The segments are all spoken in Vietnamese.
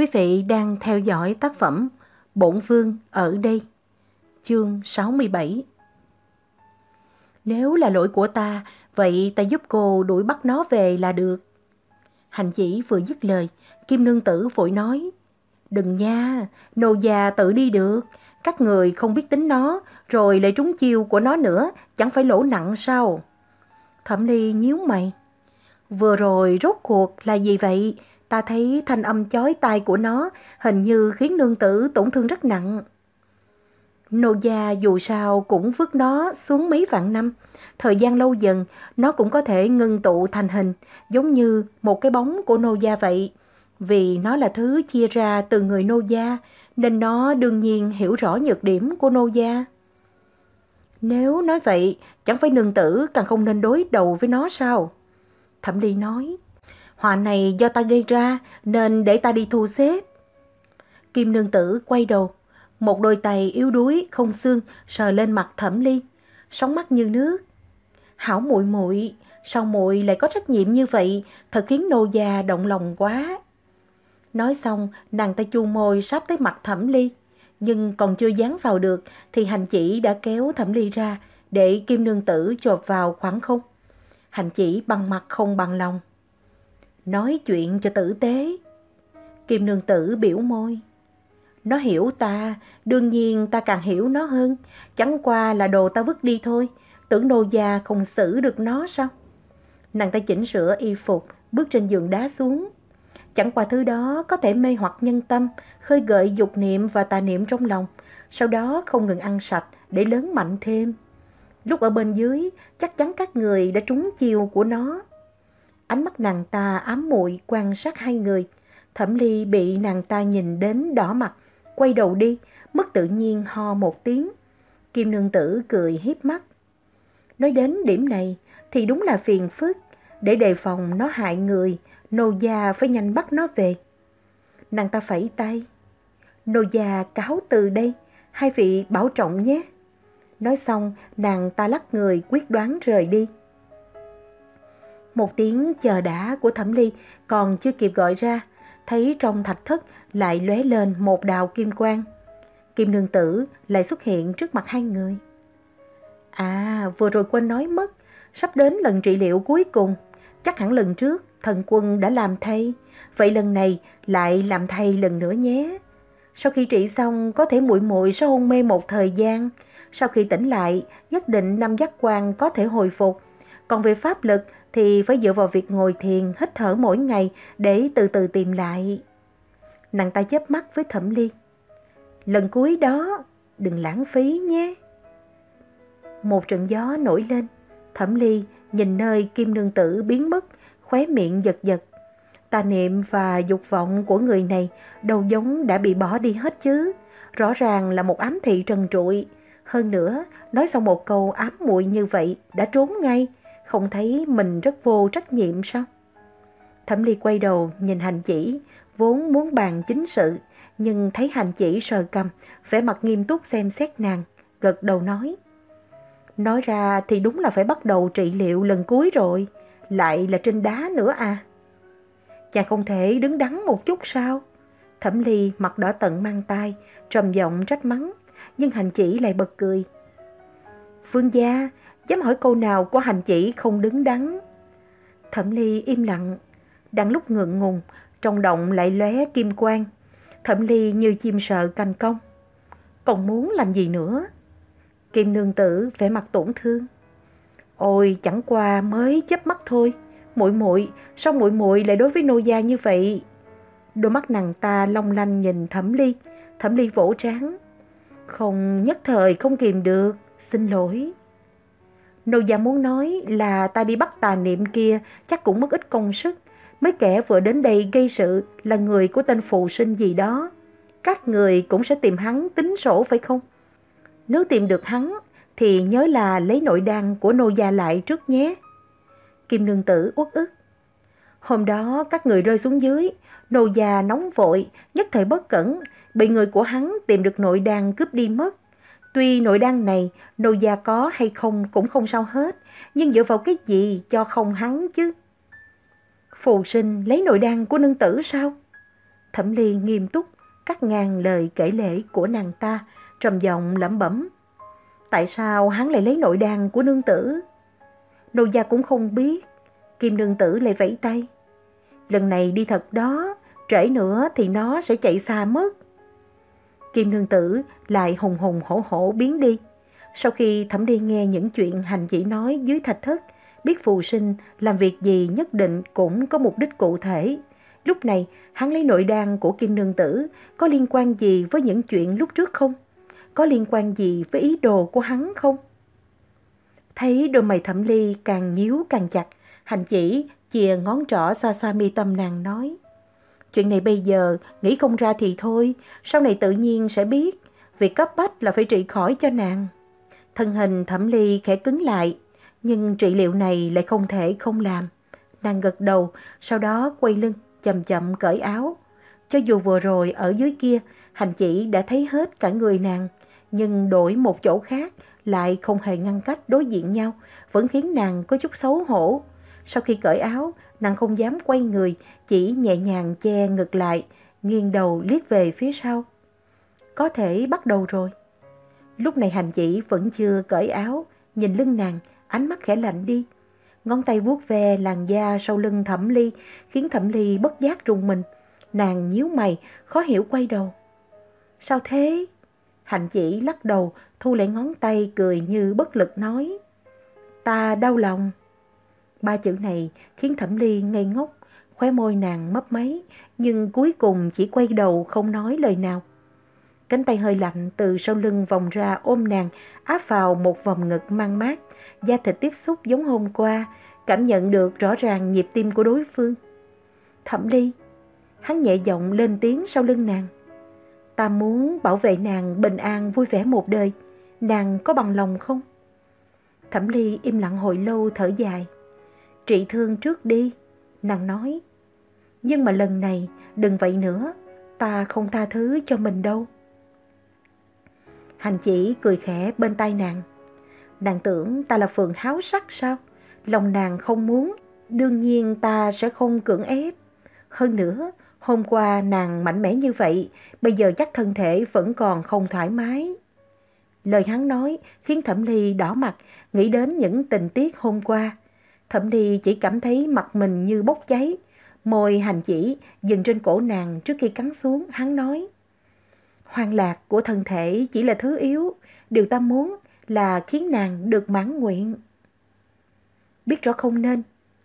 Quý vị đang theo dõi tác phẩm Bổn Vương ở đây, chương 67. Nếu là lỗi của ta, vậy ta giúp cô đuổi bắt nó về là được. Hành chỉ vừa dứt lời, Kim Nương Tử vội nói, Đừng nha, nô già tự đi được, các người không biết tính nó, rồi lại trúng chiêu của nó nữa, chẳng phải lỗ nặng sao? Thẩm Ly nhíu mày. Vừa rồi rốt cuộc là gì vậy? Ta thấy thanh âm chói tai của nó hình như khiến nương tử tổn thương rất nặng. Nô gia dù sao cũng vứt nó xuống mấy vạn năm. Thời gian lâu dần, nó cũng có thể ngưng tụ thành hình, giống như một cái bóng của nô gia vậy. Vì nó là thứ chia ra từ người nô gia, nên nó đương nhiên hiểu rõ nhược điểm của nô gia. Nếu nói vậy, chẳng phải nương tử càng không nên đối đầu với nó sao? Thẩm Ly nói, họa này do ta gây ra nên để ta đi thu xếp. Kim nương tử quay đầu, một đôi tay yếu đuối không xương sờ lên mặt Thẩm Ly, sóng mắt như nước. Hảo muội muội, sao muội lại có trách nhiệm như vậy, thật khiến nô già động lòng quá. Nói xong, nàng ta chu môi sắp tới mặt Thẩm Ly, nhưng còn chưa dán vào được thì hành chỉ đã kéo Thẩm Ly ra để Kim Nương Tử chộp vào khoảng không. Hành chỉ bằng mặt không bằng lòng. Nói chuyện cho tử tế. Kim Nương Tử biểu môi. Nó hiểu ta, đương nhiên ta càng hiểu nó hơn, chẳng qua là đồ ta vứt đi thôi, tưởng nô già không xử được nó sao? Nàng ta chỉnh sửa y phục, bước trên giường đá xuống. Chẳng qua thứ đó có thể mê hoặc nhân tâm, khơi gợi dục niệm và tà niệm trong lòng, sau đó không ngừng ăn sạch để lớn mạnh thêm. Lúc ở bên dưới, chắc chắn các người đã trúng chiêu của nó. Ánh mắt nàng ta ám muội quan sát hai người. Thẩm Ly bị nàng ta nhìn đến đỏ mặt, quay đầu đi, mất tự nhiên ho một tiếng. Kim nương tử cười hiếp mắt. Nói đến điểm này thì đúng là phiền phức, để đề phòng nó hại người, nô gia phải nhanh bắt nó về. Nàng ta phẩy tay. Nô gia cáo từ đây, hai vị bảo trọng nhé. Nói xong, nàng ta lắc người quyết đoán rời đi. Một tiếng chờ đã của thẩm ly còn chưa kịp gọi ra, thấy trong thạch thất lại lóe lên một đào kim quang. Kim nương tử lại xuất hiện trước mặt hai người. À, vừa rồi quên nói mất, sắp đến lần trị liệu cuối cùng. Chắc hẳn lần trước thần quân đã làm thay, vậy lần này lại làm thay lần nữa nhé. Sau khi trị xong có thể muội muội sẽ hôn mê một thời gian, sau khi tỉnh lại nhất định năm giác quan có thể hồi phục. Còn về pháp lực thì phải dựa vào việc ngồi thiền, hít thở mỗi ngày để từ từ tìm lại. Nàng ta chớp mắt với Thẩm Ly. Lần cuối đó, đừng lãng phí nhé. Một trận gió nổi lên, Thẩm Ly nhìn nơi Kim Nương Tử biến mất, khóe miệng giật giật. Tà niệm và dục vọng của người này đầu giống đã bị bỏ đi hết chứ. Rõ ràng là một ám thị trần trụi. Hơn nữa, nói xong một câu ám muội như vậy đã trốn ngay, không thấy mình rất vô trách nhiệm sao? Thẩm Ly quay đầu nhìn hành chỉ, vốn muốn bàn chính sự, nhưng thấy hành chỉ sờ cầm, vẻ mặt nghiêm túc xem xét nàng, gật đầu nói. Nói ra thì đúng là phải bắt đầu trị liệu lần cuối rồi, lại là trên đá nữa à. Chàng không thể đứng đắn một chút sao? Thẩm Ly mặt đỏ tận mang tay, trầm giọng trách mắng, nhưng hành chỉ lại bật cười. Phương gia, dám hỏi câu nào của hành chỉ không đứng đắn. Thẩm Ly im lặng, đang lúc ngượng ngùng, trong động lại lóe kim quang. Thẩm Ly như chim sợ canh công. Còn muốn làm gì nữa? Kim nương tử vẻ mặt tổn thương. Ôi, chẳng qua mới chớp mắt thôi. Muội muội, sao muội muội lại đối với nô gia như vậy? Đôi mắt nàng ta long lanh nhìn Thẩm Ly, Thẩm Ly vỗ trán. Không nhất thời không kìm được, xin lỗi. Nô gia muốn nói là ta đi bắt tà niệm kia chắc cũng mất ít công sức. Mấy kẻ vừa đến đây gây sự là người của tên phụ sinh gì đó. Các người cũng sẽ tìm hắn tính sổ phải không? Nếu tìm được hắn thì nhớ là lấy nội đan của nô gia lại trước nhé. Kim nương tử uất ức. Hôm đó các người rơi xuống dưới, nô gia nóng vội, nhất thời bất cẩn, bị người của hắn tìm được nội đan cướp đi mất. Tuy nội đan này nô gia có hay không cũng không sao hết, nhưng dựa vào cái gì cho không hắn chứ? Phù sinh lấy nội đan của nương tử sao? Thẩm Ly nghiêm túc, cắt ngang lời kể lễ của nàng ta, trầm giọng lẩm bẩm. Tại sao hắn lại lấy nội đan của nương tử? Nô gia cũng không biết, Kim nương tử lại vẫy tay. Lần này đi thật đó, trễ nữa thì nó sẽ chạy xa mất. Kim nương tử lại hùng hùng hổ hổ biến đi. Sau khi thẩm đi nghe những chuyện hành chỉ nói dưới thạch thất, biết phù sinh làm việc gì nhất định cũng có mục đích cụ thể. Lúc này, hắn lấy nội đan của Kim Nương Tử có liên quan gì với những chuyện lúc trước không? Có liên quan gì với ý đồ của hắn không? Thấy đôi mày thẩm ly càng nhíu càng chặt, hành chỉ chìa ngón trỏ xoa xoa mi tâm nàng nói. Chuyện này bây giờ nghĩ không ra thì thôi, sau này tự nhiên sẽ biết. Việc cấp bách là phải trị khỏi cho nàng. Thân hình thẩm ly khẽ cứng lại, nhưng trị liệu này lại không thể không làm. Nàng gật đầu, sau đó quay lưng, chậm chậm cởi áo. Cho dù vừa rồi ở dưới kia, hành chỉ đã thấy hết cả người nàng, nhưng đổi một chỗ khác lại không hề ngăn cách đối diện nhau, vẫn khiến nàng có chút xấu hổ. Sau khi cởi áo, nàng không dám quay người, chỉ nhẹ nhàng che ngực lại, nghiêng đầu liếc về phía sau. Có thể bắt đầu rồi. Lúc này hành chỉ vẫn chưa cởi áo, nhìn lưng nàng, ánh mắt khẽ lạnh đi. Ngón tay vuốt ve làn da sau lưng thẩm ly, khiến thẩm ly bất giác rùng mình. Nàng nhíu mày, khó hiểu quay đầu. Sao thế? Hành chỉ lắc đầu, thu lại ngón tay cười như bất lực nói. Ta đau lòng. Ba chữ này khiến thẩm ly ngây ngốc, khóe môi nàng mấp máy, nhưng cuối cùng chỉ quay đầu không nói lời nào. Cánh tay hơi lạnh từ sau lưng vòng ra ôm nàng, áp vào một vòng ngực mang mát, da thịt tiếp xúc giống hôm qua, cảm nhận được rõ ràng nhịp tim của đối phương. Thẩm ly, hắn nhẹ giọng lên tiếng sau lưng nàng. Ta muốn bảo vệ nàng bình an vui vẻ một đời, nàng có bằng lòng không? Thẩm ly im lặng hồi lâu thở dài. Trị thương trước đi, nàng nói. Nhưng mà lần này đừng vậy nữa, ta không tha thứ cho mình đâu. Hành chỉ cười khẽ bên tai nàng. Nàng tưởng ta là phường háo sắc sao? Lòng nàng không muốn, đương nhiên ta sẽ không cưỡng ép. Hơn nữa, hôm qua nàng mạnh mẽ như vậy, bây giờ chắc thân thể vẫn còn không thoải mái. Lời hắn nói khiến Thẩm Ly đỏ mặt, nghĩ đến những tình tiết hôm qua. Thẩm Thi chỉ cảm thấy mặt mình như bốc cháy. Môi hành chỉ dừng trên cổ nàng trước khi cắn xuống, hắn nói. Hoang lạc của thân thể chỉ là thứ yếu, điều ta muốn là khiến nàng được mãn nguyện. Biết rõ không nên,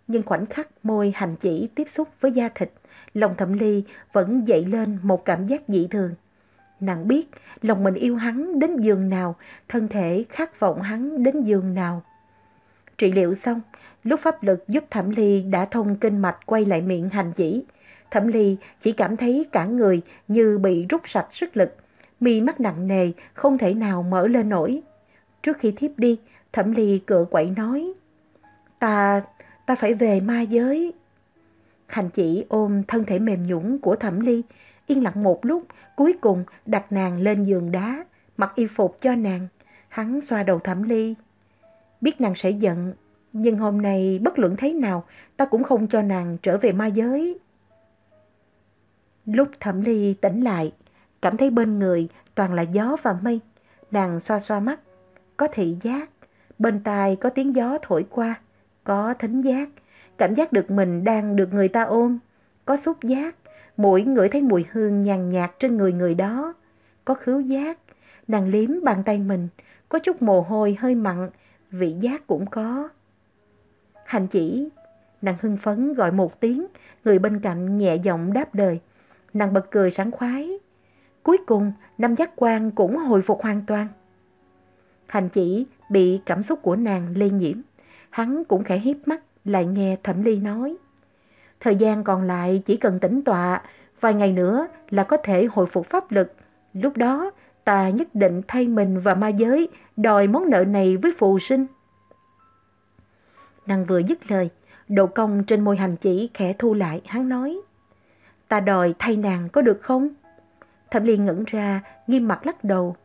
nhưng khoảnh khắc môi hành chỉ tiếp xúc với da thịt, lòng thẩm ly vẫn dậy lên một cảm giác dị thường. Nàng biết lòng mình yêu hắn đến giường nào, thân thể khát vọng hắn đến giường nào. Trị liệu xong, lúc pháp lực giúp Thẩm Ly đã thông kinh mạch quay lại miệng hành chỉ. Thẩm Ly chỉ cảm thấy cả người như bị rút sạch sức lực, mi mắt nặng nề, không thể nào mở lên nổi. Trước khi thiếp đi, Thẩm Ly cựa quậy nói, Ta, ta phải về ma giới. Hành chỉ ôm thân thể mềm nhũng của Thẩm Ly, yên lặng một lúc, cuối cùng đặt nàng lên giường đá, mặc y phục cho nàng. Hắn xoa đầu Thẩm Ly. Biết nàng sẽ giận, nhưng hôm nay bất luận thế nào, ta cũng không cho nàng trở về ma giới. Lúc Thẩm Ly tỉnh lại, cảm thấy bên người toàn là gió và mây. Nàng xoa xoa mắt, có thị giác, bên tai có tiếng gió thổi qua, có thính giác, cảm giác được mình đang được người ta ôm, có xúc giác, mũi ngửi thấy mùi hương nhàn nhạt trên người người đó, có khứu giác, nàng liếm bàn tay mình, có chút mồ hôi hơi mặn, vị giác cũng có. Hành chỉ, nàng hưng phấn gọi một tiếng, người bên cạnh nhẹ giọng đáp đời. Nàng bật cười sảng khoái. Cuối cùng, năm giác quan cũng hồi phục hoàn toàn. Hành chỉ bị cảm xúc của nàng lây nhiễm. Hắn cũng khẽ hiếp mắt, lại nghe Thẩm Ly nói. Thời gian còn lại chỉ cần tĩnh tọa, vài ngày nữa là có thể hồi phục pháp lực. Lúc đó, ta nhất định thay mình và ma giới đòi món nợ này với phù sinh. Nàng vừa dứt lời, độ cong trên môi hành chỉ khẽ thu lại, hắn nói. Ta đòi thay nàng có được không? Thẩm Liên ngẩn ra, nghiêm mặt lắc đầu.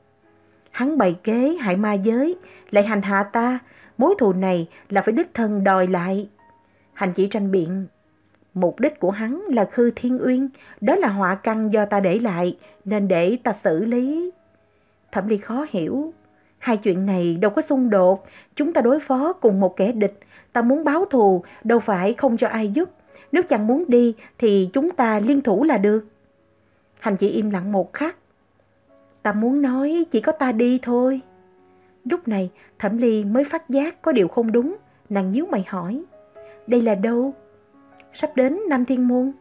Hắn bày kế hại ma giới, lại hành hạ ta, mối thù này là phải đích thân đòi lại. Hành chỉ tranh biện, Mục đích của hắn là khư thiên uyên, đó là họa căn do ta để lại, nên để ta xử lý. Thẩm Ly khó hiểu, hai chuyện này đâu có xung đột, chúng ta đối phó cùng một kẻ địch, ta muốn báo thù, đâu phải không cho ai giúp. Nếu chàng muốn đi thì chúng ta liên thủ là được. Hành chỉ im lặng một khắc. Ta muốn nói chỉ có ta đi thôi. Lúc này Thẩm Ly mới phát giác có điều không đúng, nàng nhíu mày hỏi. Đây là đâu? Sắp đến Nam Thiên Môn.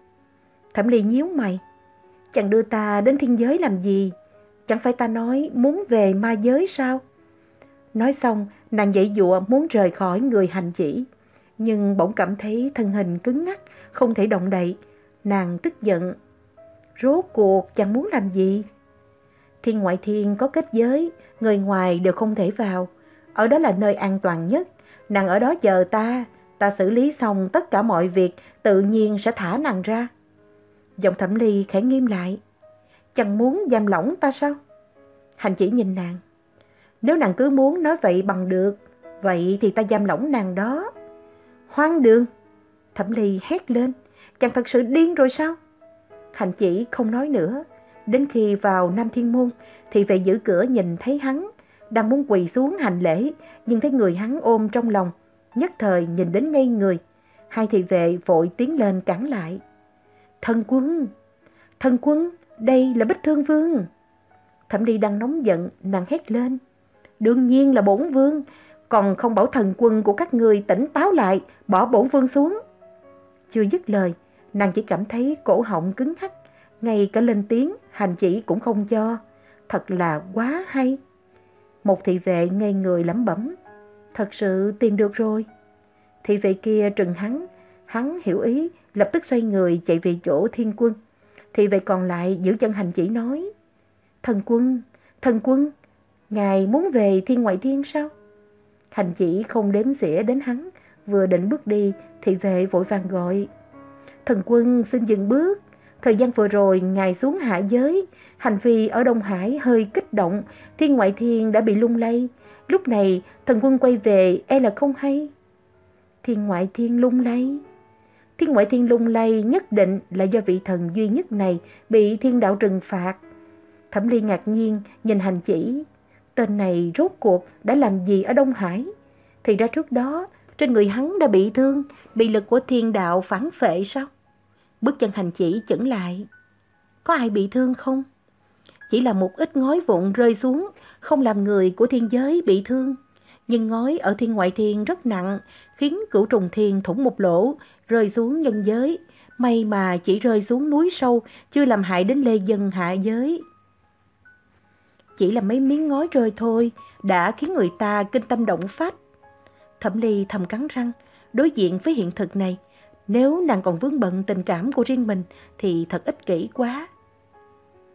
Thẩm Ly nhíu mày. Chẳng đưa ta đến thiên giới làm gì? Chẳng phải ta nói muốn về ma giới sao? Nói xong, nàng dậy dụa muốn rời khỏi người hành chỉ. Nhưng bỗng cảm thấy thân hình cứng ngắc, không thể động đậy. Nàng tức giận. Rốt cuộc chẳng muốn làm gì? Thiên ngoại thiên có kết giới, người ngoài đều không thể vào. Ở đó là nơi an toàn nhất. Nàng ở đó chờ ta, ta xử lý xong tất cả mọi việc, tự nhiên sẽ thả nàng ra. Giọng thẩm ly khẽ nghiêm lại. Chẳng muốn giam lỏng ta sao? Hành chỉ nhìn nàng. Nếu nàng cứ muốn nói vậy bằng được, vậy thì ta giam lỏng nàng đó. Hoang đường! Thẩm ly hét lên. Chẳng thật sự điên rồi sao? Hành chỉ không nói nữa. Đến khi vào Nam Thiên Môn thì vệ giữ cửa nhìn thấy hắn, đang muốn quỳ xuống hành lễ, nhưng thấy người hắn ôm trong lòng, nhất thời nhìn đến ngay người. Hai thị vệ vội tiến lên cản lại. Thân quân! Thân quân! Đây là Bích Thương Vương! Thẩm ly đang nóng giận, nàng hét lên. Đương nhiên là bổn vương, còn không bảo thần quân của các người tỉnh táo lại, bỏ bổn vương xuống. Chưa dứt lời, nàng chỉ cảm thấy cổ họng cứng hắt, ngay cả lên tiếng hành chỉ cũng không cho. Thật là quá hay. Một thị vệ ngây người lẩm bẩm. Thật sự tìm được rồi. Thị vệ kia trừng hắn, hắn hiểu ý, lập tức xoay người chạy về chỗ thiên quân. Thị vệ còn lại giữ chân hành chỉ nói. Thần quân, thần quân, ngài muốn về thiên ngoại thiên sao? Hành chỉ không đếm xỉa đến hắn, vừa định bước đi, thị vệ vội vàng gọi. Thần quân xin dừng bước. Thời gian vừa rồi, Ngài xuống hạ giới, hành vi ở Đông Hải hơi kích động, thiên ngoại thiên đã bị lung lay. Lúc này, thần quân quay về, e là không hay. Thiên ngoại thiên lung lay. Thiên ngoại thiên lung lay nhất định là do vị thần duy nhất này bị thiên đạo trừng phạt. Thẩm Ly ngạc nhiên nhìn hành chỉ. Tên này rốt cuộc đã làm gì ở Đông Hải? Thì ra trước đó, trên người hắn đã bị thương, bị lực của thiên đạo phản phệ sao? Bước chân hành chỉ chững lại. Có ai bị thương không? Chỉ là một ít ngói vụn rơi xuống, không làm người của thiên giới bị thương. Nhưng ngói ở thiên ngoại thiên rất nặng, khiến cửu trùng thiên thủng một lỗ, rơi xuống nhân giới. May mà chỉ rơi xuống núi sâu, chưa làm hại đến lê dân hạ giới. Chỉ là mấy miếng ngói rơi thôi, đã khiến người ta kinh tâm động phách. Thẩm ly thầm cắn răng, đối diện với hiện thực này, nếu nàng còn vướng bận tình cảm của riêng mình thì thật ích kỷ quá.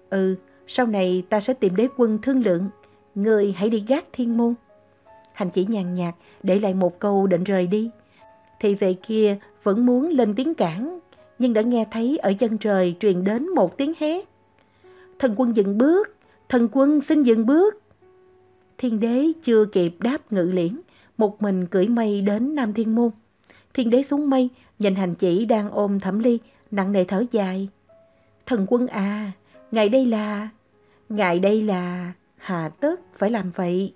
Ừ, sau này ta sẽ tìm đế quân thương lượng. Người hãy đi gác thiên môn. Hành chỉ nhàn nhạt để lại một câu định rời đi. Thì về kia vẫn muốn lên tiếng cản, nhưng đã nghe thấy ở chân trời truyền đến một tiếng hét. Thần quân dừng bước, thần quân xin dừng bước. Thiên đế chưa kịp đáp ngự liễn, một mình cưỡi mây đến Nam Thiên Môn. Thiên đế xuống mây, nhìn hành chỉ đang ôm thẩm ly, nặng nề thở dài. Thần quân à, ngài đây là... Ngài đây là... Hà tất phải làm vậy.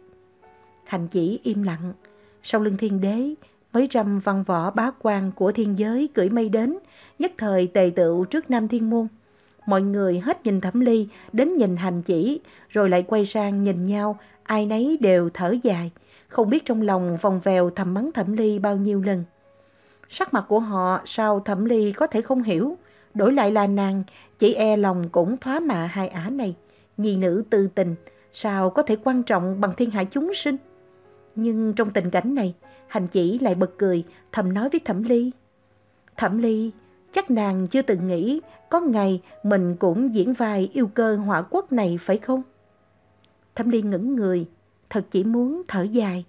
Hành chỉ im lặng. Sau lưng thiên đế, mấy trăm văn võ bá quan của thiên giới cưỡi mây đến, nhất thời tề tựu trước Nam Thiên Môn. Mọi người hết nhìn thẩm ly, đến nhìn hành chỉ, rồi lại quay sang nhìn nhau, ai nấy đều thở dài, không biết trong lòng vòng vèo thầm mắng thẩm ly bao nhiêu lần. Sắc mặt của họ sao thẩm ly có thể không hiểu. Đổi lại là nàng, chỉ e lòng cũng thoá mạ hai ả này. Nhi nữ tư tình, sao có thể quan trọng bằng thiên hạ chúng sinh? Nhưng trong tình cảnh này, hành chỉ lại bật cười, thầm nói với thẩm ly. Thẩm ly, chắc nàng chưa từng nghĩ có ngày mình cũng diễn vai yêu cơ hỏa quốc này phải không? Thẩm Liên ngẩn người, thật chỉ muốn thở dài.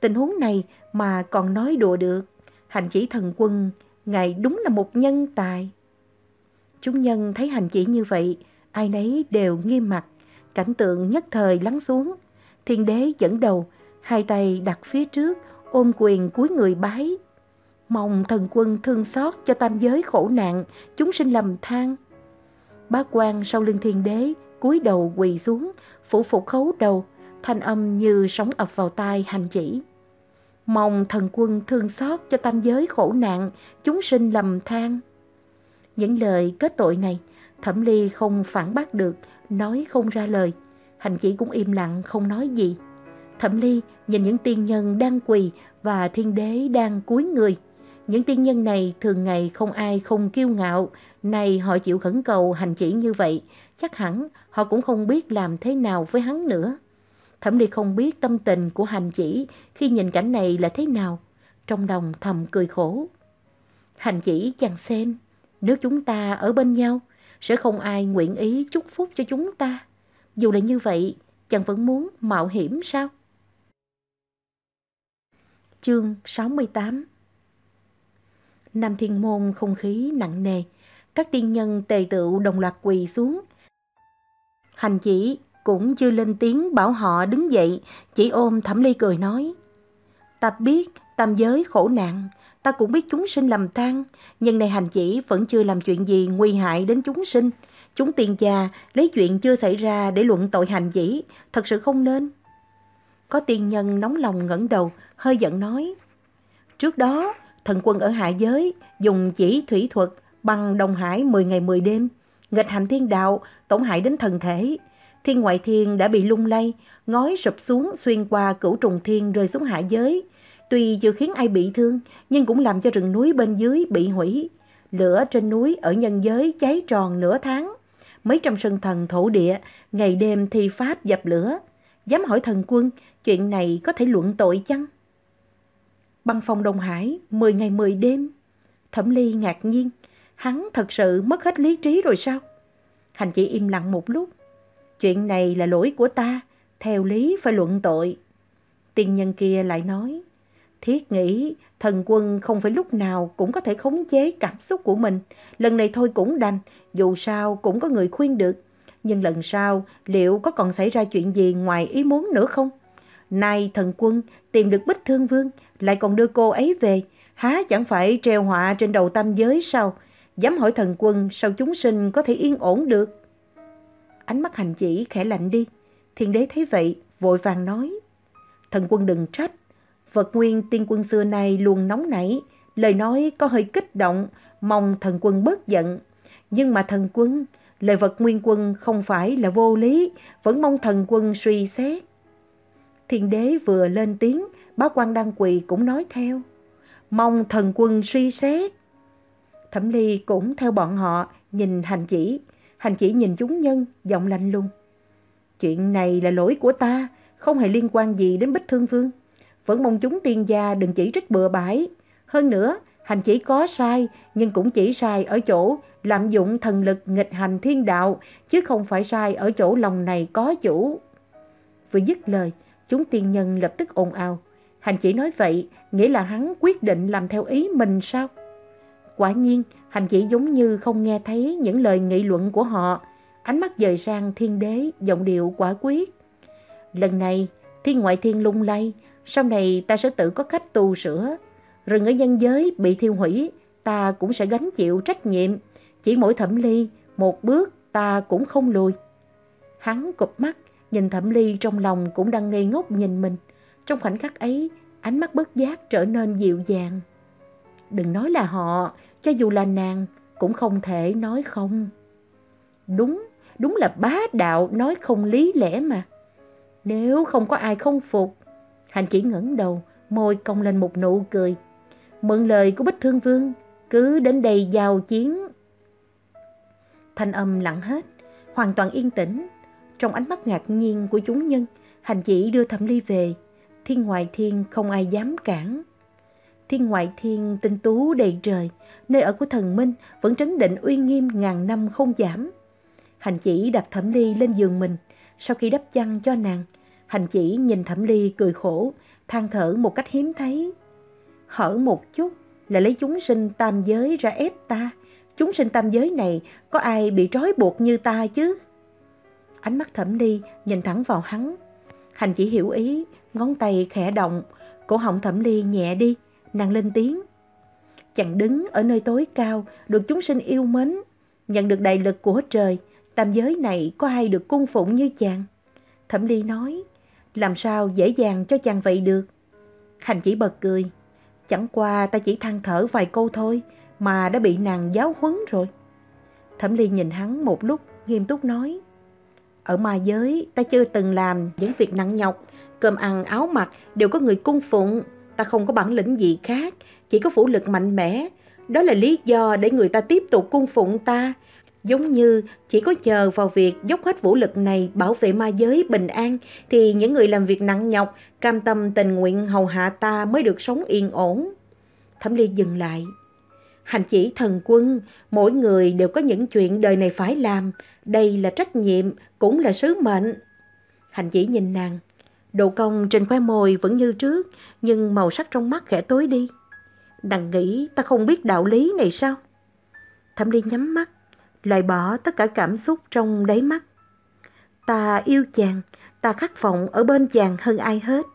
Tình huống này mà còn nói đùa được. Hành chỉ thần quân, ngài đúng là một nhân tài. Chúng nhân thấy hành chỉ như vậy, ai nấy đều nghiêm mặt, cảnh tượng nhất thời lắng xuống. Thiên đế dẫn đầu, hai tay đặt phía trước, ôm quyền cúi người bái. Mong thần quân thương xót cho tam giới khổ nạn, chúng sinh lầm than. Bá quan sau lưng thiên đế, cúi đầu quỳ xuống, phủ phục khấu đầu, thanh âm như sóng ập vào tai hành chỉ. Mong thần quân thương xót cho tam giới khổ nạn, chúng sinh lầm than. Những lời kết tội này, Thẩm Ly không phản bác được, nói không ra lời. Hành chỉ cũng im lặng không nói gì. Thẩm Ly nhìn những tiên nhân đang quỳ và thiên đế đang cúi người. Những tiên nhân này thường ngày không ai không kiêu ngạo, nay họ chịu khẩn cầu hành chỉ như vậy, chắc hẳn họ cũng không biết làm thế nào với hắn nữa. Thẩm Ly không biết tâm tình của hành chỉ khi nhìn cảnh này là thế nào, trong lòng thầm cười khổ. Hành chỉ chàng xem, nếu chúng ta ở bên nhau, sẽ không ai nguyện ý chúc phúc cho chúng ta. Dù là như vậy, chàng vẫn muốn mạo hiểm sao? Chương 68 Nam Thiên Môn không khí nặng nề, các tiên nhân tề tựu đồng loạt quỳ xuống. Hành chỉ cũng chưa lên tiếng bảo họ đứng dậy, chỉ ôm Thẩm Ly cười nói. Ta biết tam giới khổ nạn, ta cũng biết chúng sinh lầm than, nhưng này hành chỉ vẫn chưa làm chuyện gì nguy hại đến chúng sinh. Chúng tiền già lấy chuyện chưa xảy ra để luận tội hành chỉ, thật sự không nên. Có tiên nhân nóng lòng ngẩng đầu, hơi giận nói. Trước đó, thần quân ở hạ giới dùng chỉ thủy thuật bằng Đông Hải 10 ngày 10 đêm, nghịch hành thiên đạo, tổn hại đến thần thể. Thiên ngoại thiên đã bị lung lay, ngói sụp xuống xuyên qua cửu trùng thiên rơi xuống hạ giới. Tuy chưa khiến ai bị thương, nhưng cũng làm cho rừng núi bên dưới bị hủy. Lửa trên núi ở nhân giới cháy tròn nửa tháng. Mấy trăm sân thần thổ địa, ngày đêm thi pháp dập lửa. Dám hỏi thần quân, chuyện này có thể luận tội chăng? Băng phòng Đông Hải, 10 ngày 10 đêm. Thẩm Ly ngạc nhiên, hắn thật sự mất hết lý trí rồi sao? Hành chỉ im lặng một lúc. Chuyện này là lỗi của ta, theo lý phải luận tội. Tiên nhân kia lại nói, thiết nghĩ thần quân không phải lúc nào cũng có thể khống chế cảm xúc của mình. Lần này thôi cũng đành, dù sao cũng có người khuyên được. Nhưng lần sau liệu có còn xảy ra chuyện gì ngoài ý muốn nữa không? Nay thần quân tìm được Bích Thương Vương lại còn đưa cô ấy về, há chẳng phải treo họa trên đầu tam giới sao? Dám hỏi thần quân sao chúng sinh có thể yên ổn được? Ánh mắt hành chỉ khẽ lạnh đi. Thiên đế thấy vậy, vội vàng nói. Thần quân đừng trách. Vật nguyên tiên quân xưa nay luôn nóng nảy. Lời nói có hơi kích động, mong thần quân bớt giận. Nhưng mà thần quân, lời vật nguyên quân không phải là vô lý, vẫn mong thần quân suy xét. Thiên đế vừa lên tiếng, bá quan đăng quỳ cũng nói theo. Mong thần quân suy xét. Thẩm ly cũng theo bọn họ nhìn hành chỉ. Hành chỉ nhìn chúng nhân, giọng lạnh lùng. Chuyện này là lỗi của ta, không hề liên quan gì đến Bích Thương Vương. Vẫn mong chúng tiên gia đừng chỉ trích bừa bãi. Hơn nữa, hành chỉ có sai, nhưng cũng chỉ sai ở chỗ lạm dụng thần lực nghịch hành thiên đạo, chứ không phải sai ở chỗ lòng này có chủ. Vừa dứt lời, chúng tiên nhân lập tức ồn ào. Hành chỉ nói vậy, nghĩa là hắn quyết định làm theo ý mình sao? Quả nhiên, hành chỉ giống như không nghe thấy những lời nghị luận của họ. Ánh mắt dời sang thiên đế, giọng điệu quả quyết. Lần này, thiên ngoại thiên lung lay, sau này ta sẽ tự có cách tu sửa. Rừng ở nhân giới bị thiêu hủy, ta cũng sẽ gánh chịu trách nhiệm. Chỉ mỗi thẩm ly, một bước ta cũng không lùi. Hắn cụp mắt, nhìn thẩm ly trong lòng cũng đang ngây ngốc nhìn mình. Trong khoảnh khắc ấy, ánh mắt bất giác trở nên dịu dàng. Đừng nói là họ, cho dù là nàng, cũng không thể nói không. Đúng, đúng là bá đạo nói không lý lẽ mà. Nếu không có ai không phục, Hành chỉ ngẩng đầu, môi cong lên một nụ cười. Mượn lời của Bích Thương Vương, cứ đến đây giao chiến. Thanh âm lặng hết, hoàn toàn yên tĩnh. Trong ánh mắt ngạc nhiên của chúng nhân, hành chỉ đưa thẩm ly về. Thiên ngoại thiên không ai dám cản. Thiên ngoại thiên tinh tú đầy trời, nơi ở của thần minh vẫn trấn định uy nghiêm ngàn năm không giảm. Hành chỉ đặt thẩm ly lên giường mình, sau khi đắp chăn cho nàng, hành chỉ nhìn thẩm ly cười khổ, than thở một cách hiếm thấy. Hở một chút là lấy chúng sinh tam giới ra ép ta. Chúng sinh tam giới này có ai bị trói buộc như ta chứ? Ánh mắt thẩm ly nhìn thẳng vào hắn. Hành chỉ hiểu ý, ngón tay khẽ động, cổ họng thẩm ly nhẹ đi, nàng lên tiếng. Chàng đứng ở nơi tối cao, được chúng sinh yêu mến, nhận được đại lực của trời, tam giới này có ai được cung phụng như chàng? Thẩm Ly nói, làm sao dễ dàng cho chàng vậy được? Hành chỉ bật cười, chẳng qua ta chỉ than thở vài câu thôi mà đã bị nàng giáo huấn rồi. Thẩm Ly nhìn hắn một lúc, nghiêm túc nói, ở ma giới ta chưa từng làm những việc nặng nhọc, cơm ăn áo mặc đều có người cung phụng, ta không có bản lĩnh gì khác, chỉ có vũ lực mạnh mẽ. Đó là lý do để người ta tiếp tục cung phụng ta. Giống như chỉ có chờ vào việc dốc hết vũ lực này bảo vệ ma giới bình an thì những người làm việc nặng nhọc, cam tâm tình nguyện hầu hạ ta mới được sống yên ổn. Thẩm Ly dừng lại. Hành chỉ thần quân, mỗi người đều có những chuyện đời này phải làm. Đây là trách nhiệm, cũng là sứ mệnh. Hành chỉ nhìn nàng. Độ công trên khóe môi vẫn như trước, nhưng màu sắc trong mắt khẽ tối đi. Nàng nghĩ ta không biết đạo lý này sao? Thẩm Ly nhắm mắt, loại bỏ tất cả cảm xúc trong đáy mắt. Ta yêu chàng, ta khát vọng ở bên chàng hơn ai hết.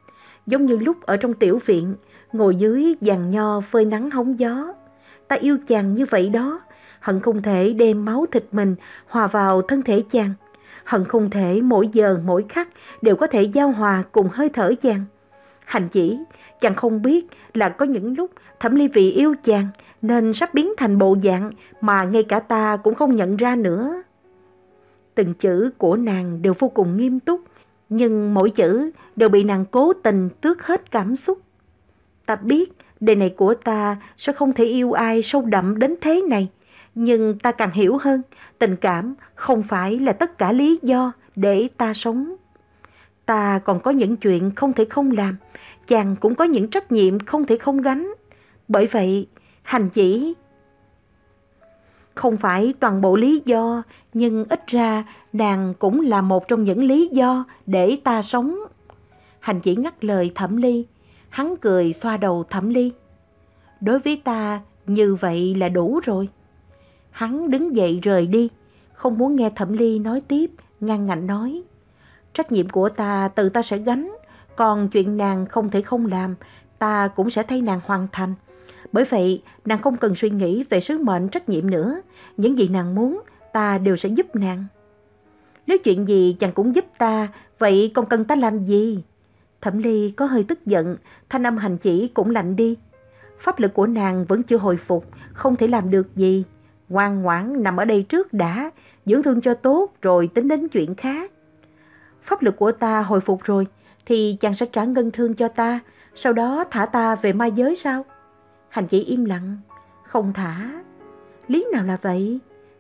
Giống như lúc ở trong tiểu viện, ngồi dưới giàn nho phơi nắng hóng gió. Ta yêu chàng như vậy đó, hận không thể đem máu thịt mình hòa vào thân thể chàng. Hận không thể mỗi giờ mỗi khắc đều có thể giao hòa cùng hơi thở chàng. Hành chỉ, chàng không biết là có những lúc Thẩm Ly vị yêu chàng nên sắp biến thành bộ dạng mà ngay cả ta cũng không nhận ra nữa. Từng chữ của nàng đều vô cùng nghiêm túc, nhưng mỗi chữ đều bị nàng cố tình tước hết cảm xúc. Ta biết đời này của ta sẽ không thể yêu ai sâu đậm đến thế này, nhưng ta càng hiểu hơn, tình cảm không phải là tất cả lý do để ta sống. Ta còn có những chuyện không thể không làm, chàng cũng có những trách nhiệm không thể không gánh. Bởi vậy, hành chỉ không phải toàn bộ lý do, nhưng ít ra nàng cũng là một trong những lý do để ta sống. Hành chỉ ngắt lời thẩm ly, hắn cười xoa đầu thẩm ly. Đối với ta, như vậy là đủ rồi. Hắn đứng dậy rời đi, không muốn nghe thẩm ly nói tiếp, ngăn ngạnh nói. Trách nhiệm của ta tự ta sẽ gánh, còn chuyện nàng không thể không làm, ta cũng sẽ thay nàng hoàn thành. Bởi vậy, nàng không cần suy nghĩ về sứ mệnh trách nhiệm nữa. Những gì nàng muốn, ta đều sẽ giúp nàng. Nếu chuyện gì chàng cũng giúp ta, vậy còn cần ta làm gì? Thẩm Ly có hơi tức giận, thanh âm hành chỉ cũng lạnh đi. Pháp lực của nàng vẫn chưa hồi phục, không thể làm được gì. Ngoan ngoãn nằm ở đây trước đã, dưỡng thương cho tốt rồi tính đến chuyện khác. Pháp lực của ta hồi phục rồi, thì chàng sẽ trả ngân thương cho ta, sau đó thả ta về ma giới sao? Hành chỉ im lặng, không thả. Lý nào là vậy?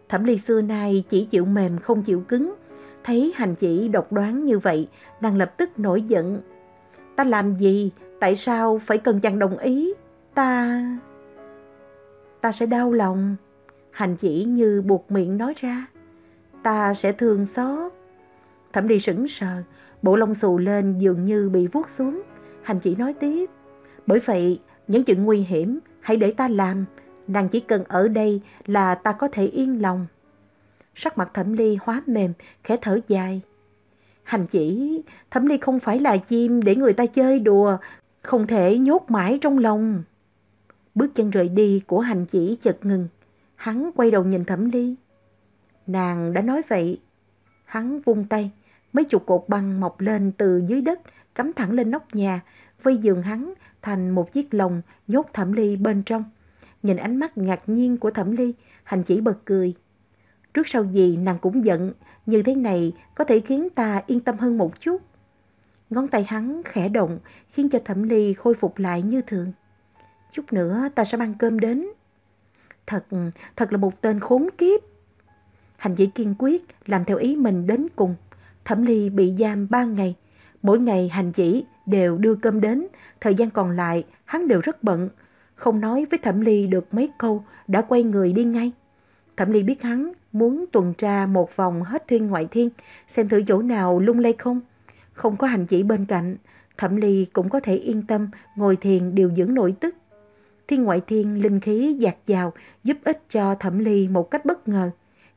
Thẩm ly xưa nay chỉ chịu mềm không chịu cứng. Thấy hành chỉ độc đoán như vậy, nàng lập tức nổi giận. Ta làm gì? Tại sao phải cần chàng đồng ý? Ta... Ta sẽ đau lòng. Hành chỉ như buộc miệng nói ra. Ta sẽ thương xót. Thẩm ly sững sờ, bộ lông xù lên dường như bị vuốt xuống. Hành chỉ nói tiếp. Bởi vậy, những chuyện nguy hiểm hãy để ta làm, nàng chỉ cần ở đây là ta có thể yên lòng. Sắc mặt thẩm ly hóa mềm, khẽ thở dài. Hành chỉ, thẩm ly không phải là chim để người ta chơi đùa, không thể nhốt mãi trong lòng. Bước chân rời đi của hành chỉ chợt ngừng, hắn quay đầu nhìn thẩm ly. Nàng đã nói vậy. Hắn vung tay, mấy chục cột băng mọc lên từ dưới đất, cắm thẳng lên nóc nhà, vây giường hắn thành một chiếc lồng nhốt Thẩm Ly bên trong. Nhìn ánh mắt ngạc nhiên của Thẩm Ly, hành chỉ bật cười. Trước sau gì nàng cũng giận, như thế này có thể khiến ta yên tâm hơn một chút. Ngón tay hắn khẽ động, khiến cho Thẩm Ly khôi phục lại như thường. Chút nữa ta sẽ mang cơm đến. Thật, thật là một tên khốn kiếp. Hành chỉ kiên quyết làm theo ý mình đến cùng. Thẩm Ly bị giam ba ngày. Mỗi ngày hành chỉ đều đưa cơm đến, thời gian còn lại hắn đều rất bận. Không nói với Thẩm Ly được mấy câu, đã quay người đi ngay. Thẩm Ly biết hắn muốn tuần tra một vòng hết thiên ngoại thiên, xem thử chỗ nào lung lay không. Không có hành chỉ bên cạnh, Thẩm Ly cũng có thể yên tâm ngồi thiền điều dưỡng nội tức. Thiên ngoại thiên linh khí dạt dào giúp ích cho Thẩm Ly một cách bất ngờ.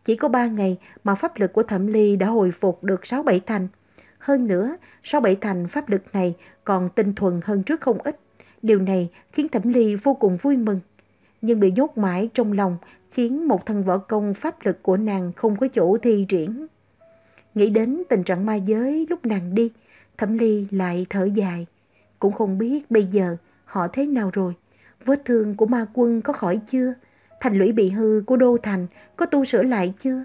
Chỉ có ba ngày mà pháp lực của Thẩm Ly đã hồi phục được sáu bảy thành. Hơn nữa, sau bảy thành pháp lực này còn tinh thuần hơn trước không ít. Điều này khiến Thẩm Ly vô cùng vui mừng. nhưng bị nhốt mãi trong lòng khiến một thân võ công pháp lực của nàng không có chỗ thi triển. Nghĩ đến tình trạng ma giới lúc nàng đi, Thẩm Ly lại thở dài. Cũng không biết bây giờ họ thế nào rồi. Vết thương của ma quân có khỏi chưa? Thành lũy bị hư của Đô Thành có tu sửa lại chưa?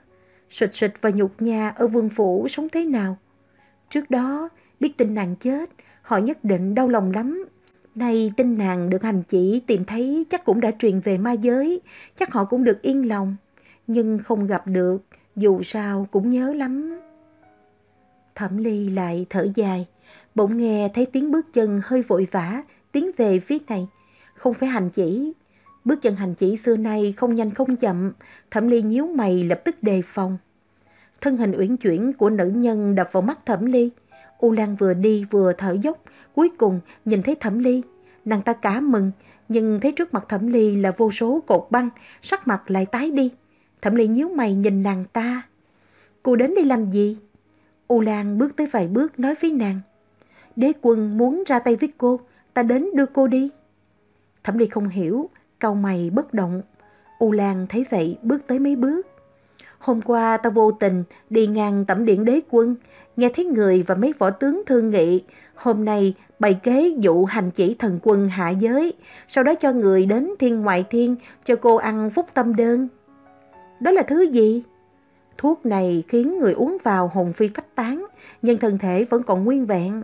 Sụt sụt và nhục nhà ở vương phủ sống thế nào? Trước đó, biết tin nàng chết, họ nhất định đau lòng lắm. Nay tin nàng được hành chỉ tìm thấy chắc cũng đã truyền về ma giới, chắc họ cũng được yên lòng. Nhưng không gặp được, dù sao cũng nhớ lắm. Thẩm ly lại thở dài, bỗng nghe thấy tiếng bước chân hơi vội vã, tiến về phía này. Không phải hành chỉ, bước chân hành chỉ xưa nay không nhanh không chậm, thẩm ly nhíu mày lập tức đề phòng. Thân hình uyển chuyển của nữ nhân đập vào mắt thẩm ly. U Lan vừa đi vừa thở dốc, cuối cùng nhìn thấy thẩm ly. Nàng ta cả mừng, nhưng thấy trước mặt thẩm ly là vô số cột băng, sắc mặt lại tái đi. Thẩm ly nhíu mày nhìn nàng ta. Cô đến đây làm gì? U Lan bước tới vài bước nói với nàng. Đế quân muốn ra tay với cô, ta đến đưa cô đi. Thẩm Ly không hiểu, cau mày bất động. U Lan thấy vậy bước tới mấy bước. Hôm qua ta vô tình đi ngang tẩm điện đế quân, nghe thấy người và mấy võ tướng thương nghị. Hôm nay bày kế dụ hành chỉ thần quân hạ giới, sau đó cho người đến thiên ngoại thiên cho cô ăn phúc tâm đơn. Đó là thứ gì? Thuốc này khiến người uống vào hồn phi phách tán, nhưng thân thể vẫn còn nguyên vẹn.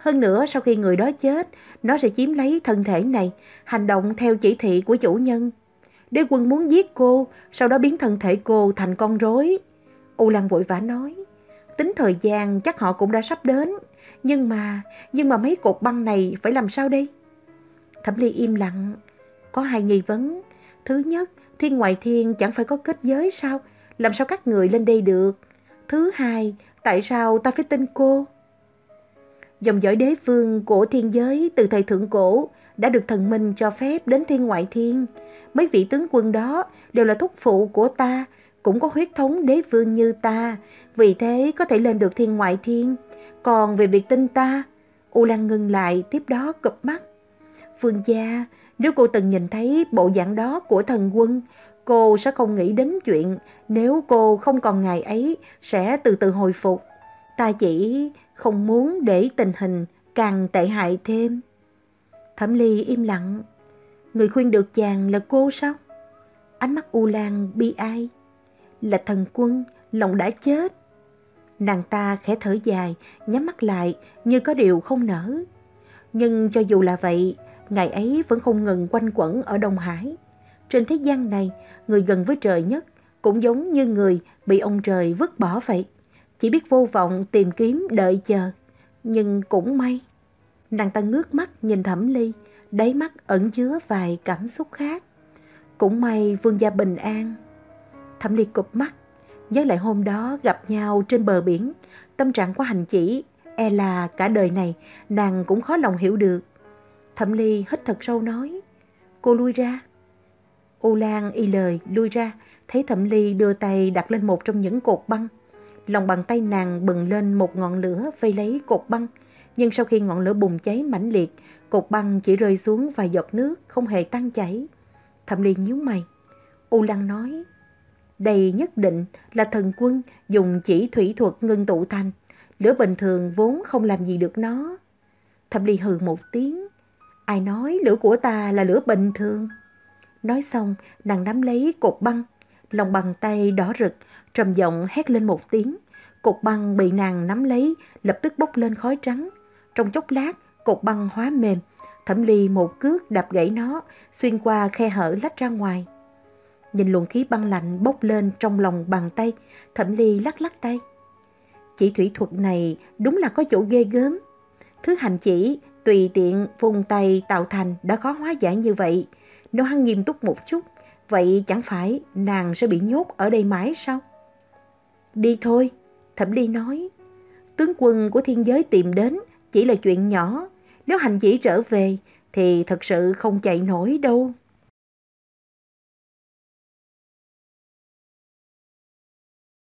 Hơn nữa sau khi người đó chết, nó sẽ chiếm lấy thân thể này, hành động theo chỉ thị của chủ nhân. Đế quân muốn giết cô, sau đó biến thân thể cô thành con rối. U Lan vội vã nói, tính thời gian chắc họ cũng đã sắp đến. Nhưng mà, nhưng mà mấy cột băng này phải làm sao đây? Thẩm Ly im lặng, có hai nghi vấn. Thứ nhất, thiên ngoại thiên chẳng phải có kết giới sao? Làm sao các người lên đây được? Thứ hai, tại sao ta phải tin cô? Dòng dõi đế vương của thiên giới từ thời thượng cổ đã được thần minh cho phép đến thiên ngoại thiên. Mấy vị tướng quân đó đều là thúc phụ của ta, cũng có huyết thống đế vương như ta, vì thế có thể lên được thiên ngoại thiên. Còn về việc tin ta, U Lan ngừng lại tiếp đó cụp mắt. Phương gia, nếu cô từng nhìn thấy bộ dạng đó của thần quân, cô sẽ không nghĩ đến chuyện nếu cô không còn ngày ấy sẽ từ từ hồi phục. Ta chỉ không muốn để tình hình càng tệ hại thêm. Thẩm Ly im lặng. Người khuyên được chàng là cô sao? Ánh mắt U Lan bi ai. Là thần quân, lòng đã chết. Nàng ta khẽ thở dài, nhắm mắt lại như có điều không nở. Nhưng cho dù là vậy, ngày ấy vẫn không ngừng quanh quẩn ở Đông Hải. Trên thế gian này, người gần với trời nhất cũng giống như người bị ông trời vứt bỏ vậy. Chỉ biết vô vọng tìm kiếm đợi chờ. Nhưng cũng may. Nàng ta ngước mắt nhìn thẩm ly, đáy mắt ẩn chứa vài cảm xúc khác. Cũng may vương gia bình an. Thẩm ly cụp mắt, nhớ lại hôm đó gặp nhau trên bờ biển. Tâm trạng của hành chỉ, e là cả đời này nàng cũng khó lòng hiểu được. Thẩm ly hít thật sâu nói, cô lui ra. U Lan y lời lui ra, thấy Thẩm Ly đưa tay đặt lên một trong những cột băng. Lòng bàn tay nàng bừng lên một ngọn lửa vây lấy cột băng. Nhưng sau khi ngọn lửa bùng cháy mãnh liệt, cột băng chỉ rơi xuống vài giọt nước, không hề tan chảy. Thẩm Ly nhíu mày. U Lăng nói, đây nhất định là thần quân dùng chỉ thủy thuật ngưng tụ thành. Lửa bình thường vốn không làm gì được nó. Thẩm Ly hừ một tiếng. Ai nói lửa của ta là lửa bình thường? Nói xong, nàng nắm lấy cột băng, lòng bàn tay đỏ rực, trầm giọng hét lên một tiếng. Cột băng bị nàng nắm lấy, lập tức bốc lên khói trắng. Trong chốc lát, cột băng hóa mềm. Thẩm ly một cước đạp gãy nó, xuyên qua khe hở lách ra ngoài. Nhìn luồng khí băng lạnh bốc lên trong lòng bàn tay, thẩm ly lắc lắc tay. Chỉ thủy thuật này đúng là có chỗ ghê gớm. Thứ hành chỉ, tùy tiện, vùng tay tạo thành đã khó hóa giải như vậy. Nếu hắn nghiêm túc một chút, vậy chẳng phải nàng sẽ bị nhốt ở đây mãi sao? Đi thôi, Thẩm Ly nói. Tướng quân của thiên giới tìm đến chỉ là chuyện nhỏ. Nếu hành chỉ trở về thì thật sự không chạy nổi đâu.